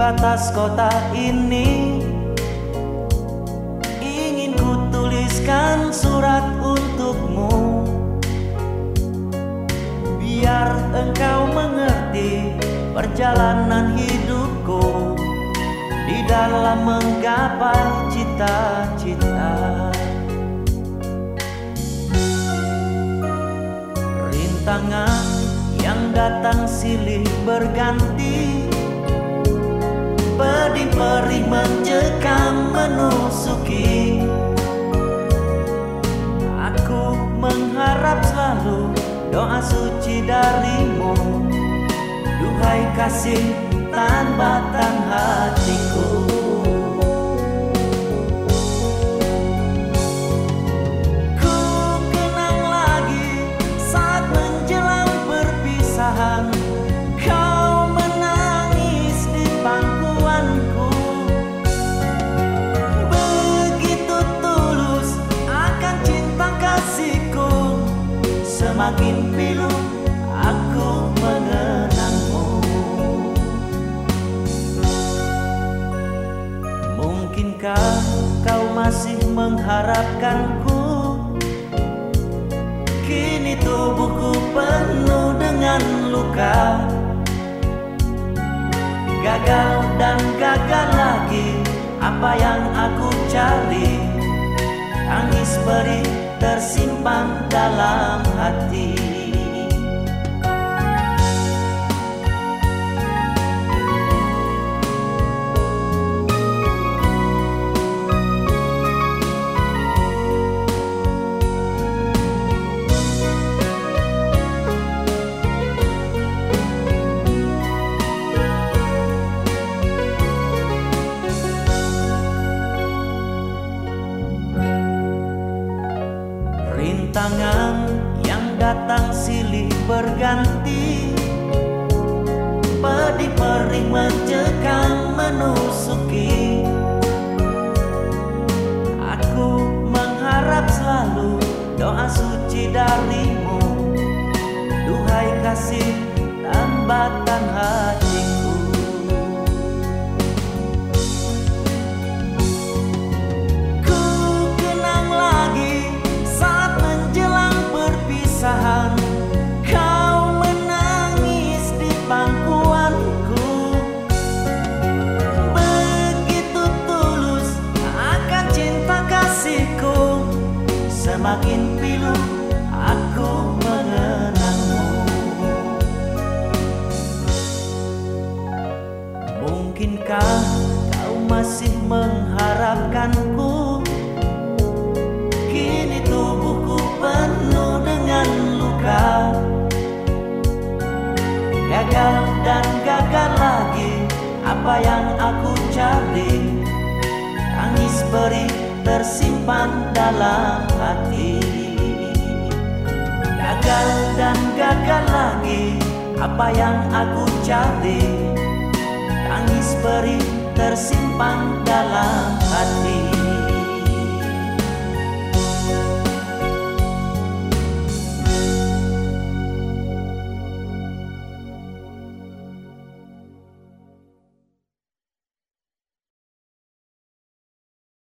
batas kota ini. Ingin ku tuliskan surat untukmu. Biar engkau mengerti perjalanan hidupku Di dalam menggapai cita-cita. Rintangan yang datang silih berganti Pedih perih mencekam menusuki. Aku mengharap selalu doa suci darimu. Duhai kasih tan batang hatiku Semakin pilu aku mengenangmu. Mungkinkah kau masih mengharapkanku? Kini tubuhku penuh dengan luka. Gagal dan gagal lagi Apa yang aku cari? Tangis perih tersimpan dalam hati Rintangan yang datang silih berganti. Pedih perih mencekam menusuki. Aku mengharap selalu doa suci darimu. Duhai kasih tambatan hatiku Mungkinkah kau masih mengharapkanku? Kini tubuhku penuh dengan luka. Gagal dan gagal lagi Apa yang aku cari. Tangis perih tersimpan dalam hati. Gagal dan gagal lagi Apa yang aku cari? Tangis perih tersimpan dalam